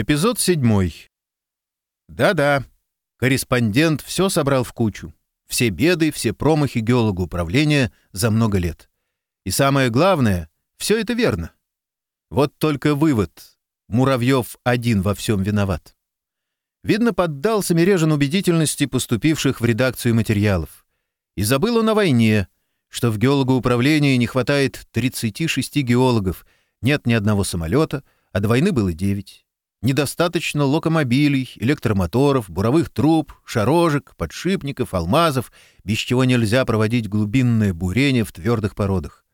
Эпизод 7. Да-да, корреспондент все собрал в кучу. Все беды, все промахи геолога управления за много лет. И самое главное, все это верно. Вот только вывод. Муравьев один во всем виноват. Видно, поддался Мережин убедительности поступивших в редакцию материалов. И забыл он о войне, что в геологоуправлении не хватает 36 геологов, нет ни одного самолета, а до войны было 9. Недостаточно локомобилей, электромоторов, буровых труб, шарожек, подшипников, алмазов, без чего нельзя проводить глубинное бурение в твердых породах.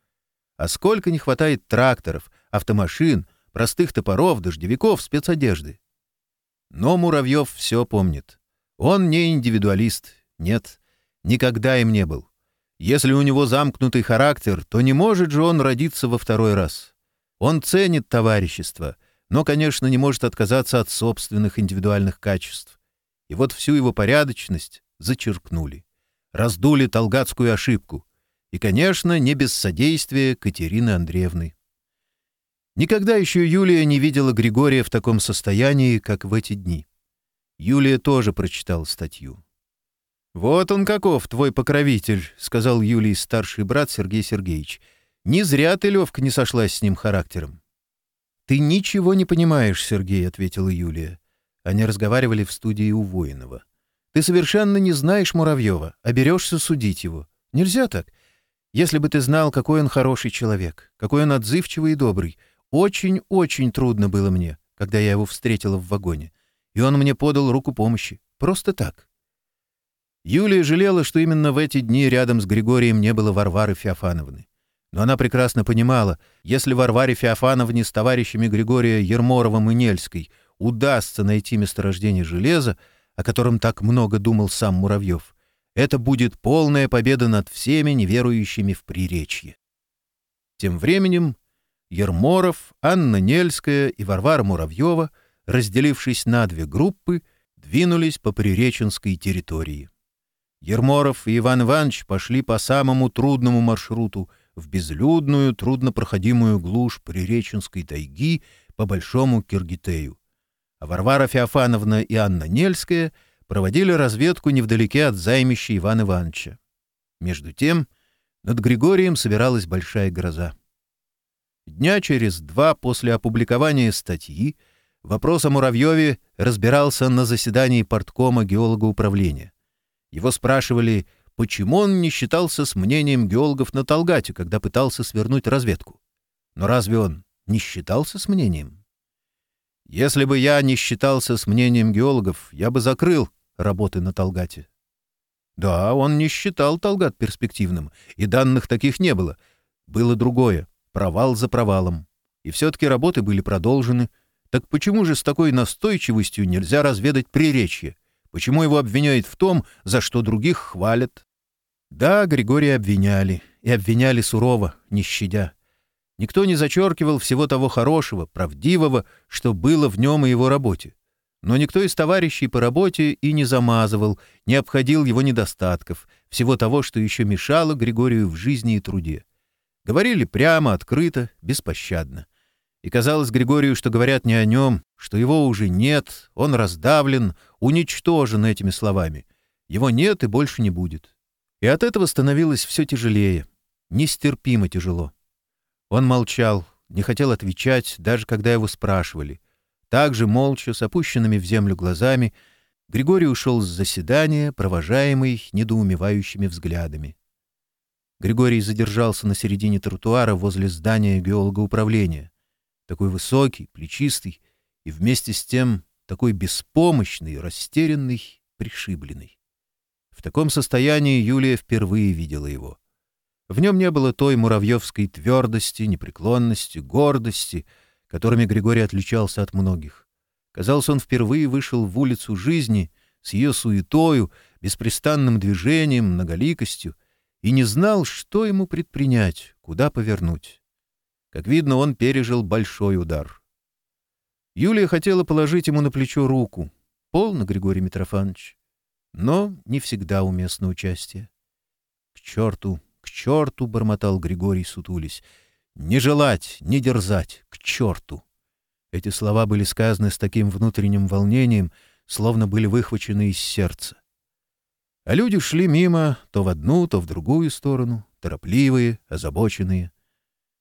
А сколько не хватает тракторов, автомашин, простых топоров, дождевиков, спецодежды. Но Муравьев все помнит. Он не индивидуалист. Нет, никогда им не был. Если у него замкнутый характер, то не может же он родиться во второй раз. Он ценит товарищество — но, конечно, не может отказаться от собственных индивидуальных качеств. И вот всю его порядочность зачеркнули, раздули толгатскую ошибку. И, конечно, не без содействия Катерины Андреевны. Никогда еще Юлия не видела Григория в таком состоянии, как в эти дни. Юлия тоже прочитала статью. «Вот он каков, твой покровитель», — сказал Юлии старший брат Сергей Сергеевич. «Не зря ты, Левка, не сошлась с ним характером. «Ты ничего не понимаешь, Сергей», — ответила Юлия. Они разговаривали в студии у Воинова. «Ты совершенно не знаешь Муравьева, а берешься судить его. Нельзя так. Если бы ты знал, какой он хороший человек, какой он отзывчивый и добрый. Очень-очень трудно было мне, когда я его встретила в вагоне. И он мне подал руку помощи. Просто так». Юлия жалела, что именно в эти дни рядом с Григорием не было Варвары Феофановны. Но она прекрасно понимала, если Варваре Феофановне с товарищами Григория Ерморовым и Нельской удастся найти месторождение железа, о котором так много думал сам Муравьев, это будет полная победа над всеми неверующими в Приречье. Тем временем Ерморов, Анна Нельская и Варвара Муравьева, разделившись на две группы, двинулись по Приреченской территории. Ерморов и Иван Иванович пошли по самому трудному маршруту — в безлюдную, труднопроходимую глушь приреченской тайги по Большому Киргитею. А Варвара Феофановна и Анна Нельская проводили разведку невдалеке от займища Ивана Ивановича. Между тем над Григорием собиралась большая гроза. Дня через два после опубликования статьи вопрос о Муравьеве разбирался на заседании порткома геолога управления. Его спрашивали, почему он не считался с мнением геологов на Толгате, когда пытался свернуть разведку. Но разве он не считался с мнением? Если бы я не считался с мнением геологов, я бы закрыл работы на Толгате. Да, он не считал Толгат перспективным, и данных таких не было. Было другое — провал за провалом. И все-таки работы были продолжены. Так почему же с такой настойчивостью нельзя разведать приречье? Почему его обвиняют в том, за что других хвалят? Да, Григория обвиняли, и обвиняли сурово, не щадя. Никто не зачеркивал всего того хорошего, правдивого, что было в нем и его работе. Но никто из товарищей по работе и не замазывал, не обходил его недостатков, всего того, что еще мешало Григорию в жизни и труде. Говорили прямо, открыто, беспощадно. И казалось Григорию, что говорят не о нем, что его уже нет, он раздавлен, уничтожен этими словами. Его нет и больше не будет. И от этого становилось все тяжелее, нестерпимо тяжело. Он молчал, не хотел отвечать, даже когда его спрашивали. Также молча, с опущенными в землю глазами, Григорий ушел с заседания, провожаемый недоумевающими взглядами. Григорий задержался на середине тротуара возле здания геологоуправления такой высокий, плечистый, и вместе с тем такой беспомощный, растерянный, пришибленный. В таком состоянии Юлия впервые видела его. В нем не было той муравьевской твердости, непреклонности, гордости, которыми Григорий отличался от многих. Казалось, он впервые вышел в улицу жизни с ее суетою, беспрестанным движением, многоликостью, и не знал, что ему предпринять, куда повернуть. Как видно, он пережил большой удар. Юлия хотела положить ему на плечо руку. Полно, Григорий Митрофанович. Но не всегда уместно участие. — К черту, к черту! — бормотал Григорий, сутулись. — Не желать, не дерзать, к черту! Эти слова были сказаны с таким внутренним волнением, словно были выхвачены из сердца. А люди шли мимо, то в одну, то в другую сторону, торопливые, озабоченные.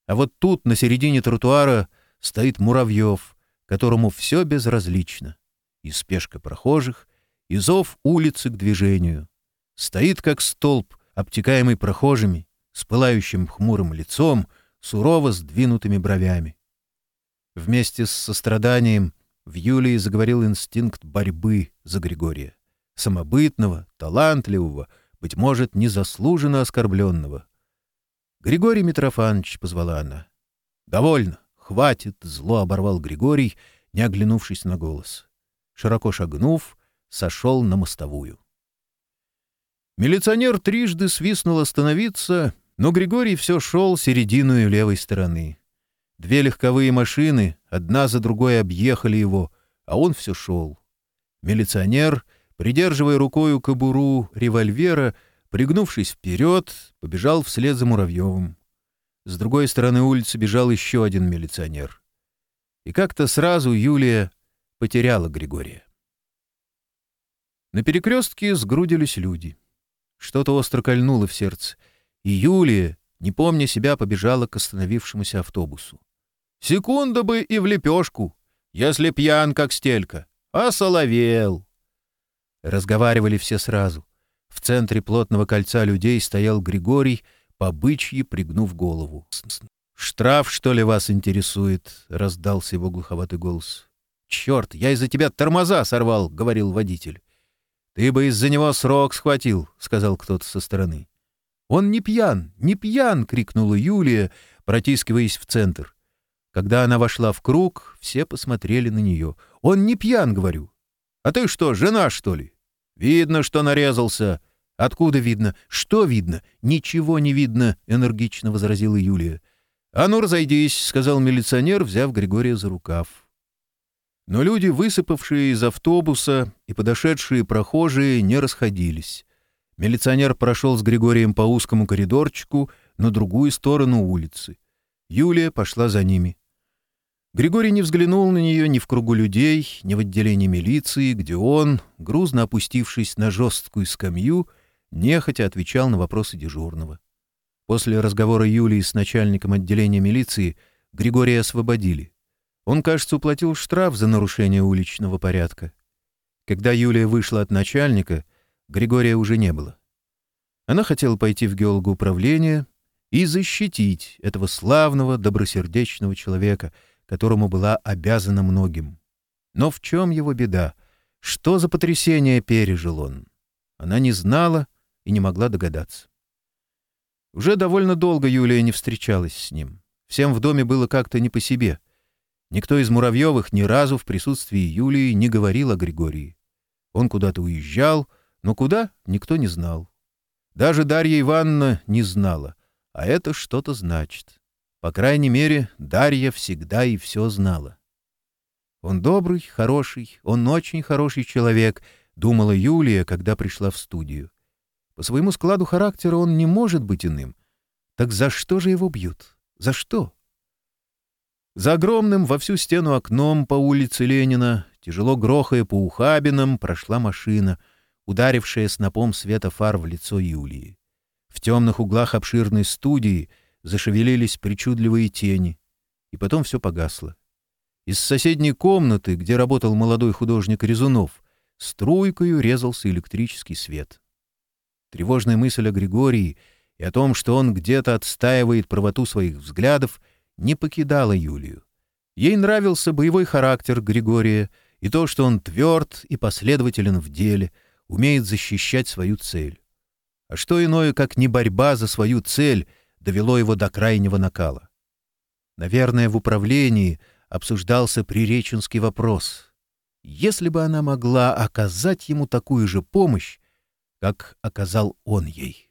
А вот тут, на середине тротуара, стоит Муравьев, которому все безразлично. И спешка прохожих, и зов улицы к движению. Стоит как столб, обтекаемый прохожими, с пылающим хмурым лицом, сурово сдвинутыми бровями. Вместе с состраданием в Юлии заговорил инстинкт борьбы за Григория. Самобытного, талантливого, быть может, незаслуженно оскорбленного — «Григорий Митрофанович!» — позвала она. «Довольно! Хватит!» — зло оборвал Григорий, не оглянувшись на голос. Широко шагнув, сошел на мостовую. Милиционер трижды свистнул остановиться, но Григорий все шел середину и левой стороны. Две легковые машины одна за другой объехали его, а он все шел. Милиционер, придерживая рукою кобуру револьвера, Пригнувшись вперед, побежал вслед за Муравьевым. С другой стороны улицы бежал еще один милиционер. И как-то сразу Юлия потеряла Григория. На перекрестке сгрудились люди. Что-то остро кольнуло в сердце, и Юлия, не помня себя, побежала к остановившемуся автобусу. «Секунда бы и в лепешку, если пьян, как стелька, а соловел!» Разговаривали все сразу — в центре плотного кольца людей стоял Григорий, по пригнув голову. «Штраф, что ли, вас интересует?» — раздался его глуховатый голос. «Черт, я из-за тебя тормоза сорвал!» — говорил водитель. «Ты бы из-за него срок схватил!» — сказал кто-то со стороны. «Он не пьян! Не пьян!» — крикнула Юлия, протискиваясь в центр. Когда она вошла в круг, все посмотрели на нее. «Он не пьян!» — говорю. «А ты что, жена, что ли?» «Видно, что нарезался». «Откуда видно? Что видно? Ничего не видно», — энергично возразила Юлия. «А ну, разойдись», — сказал милиционер, взяв Григория за рукав. Но люди, высыпавшие из автобуса и подошедшие прохожие, не расходились. Милиционер прошел с Григорием по узкому коридорчику на другую сторону улицы. Юлия пошла за ними. Григорий не взглянул на нее ни в кругу людей, ни в отделении милиции, где он, грузно опустившись на жесткую скамью, нехотя отвечал на вопросы дежурного. После разговора Юлии с начальником отделения милиции Григория освободили. Он, кажется, уплатил штраф за нарушение уличного порядка. Когда Юлия вышла от начальника, Григория уже не было. Она хотела пойти в геологоуправление и защитить этого славного, добросердечного человека — которому была обязана многим. Но в чем его беда? Что за потрясение пережил он? Она не знала и не могла догадаться. Уже довольно долго Юлия не встречалась с ним. Всем в доме было как-то не по себе. Никто из Муравьевых ни разу в присутствии Юлии не говорил о Григории. Он куда-то уезжал, но куда — никто не знал. Даже Дарья Ивановна не знала, а это что-то значит. По крайней мере, Дарья всегда и все знала. «Он добрый, хороший, он очень хороший человек», — думала Юлия, когда пришла в студию. «По своему складу характера он не может быть иным. Так за что же его бьют? За что?» За огромным во всю стену окном по улице Ленина, тяжело грохая по ухабинам, прошла машина, ударившая снопом света фар в лицо Юлии. В темных углах обширной студии — зашевелились причудливые тени, и потом все погасло. Из соседней комнаты, где работал молодой художник Резунов, струйкою резался электрический свет. Тревожная мысль о Григории и о том, что он где-то отстаивает правоту своих взглядов, не покидала Юлию. Ей нравился боевой характер Григория и то, что он тверд и последователен в деле, умеет защищать свою цель. А что иное, как не борьба за свою цель — довело его до крайнего накала. Наверное, в управлении обсуждался приреченский вопрос. Если бы она могла оказать ему такую же помощь, как оказал он ей.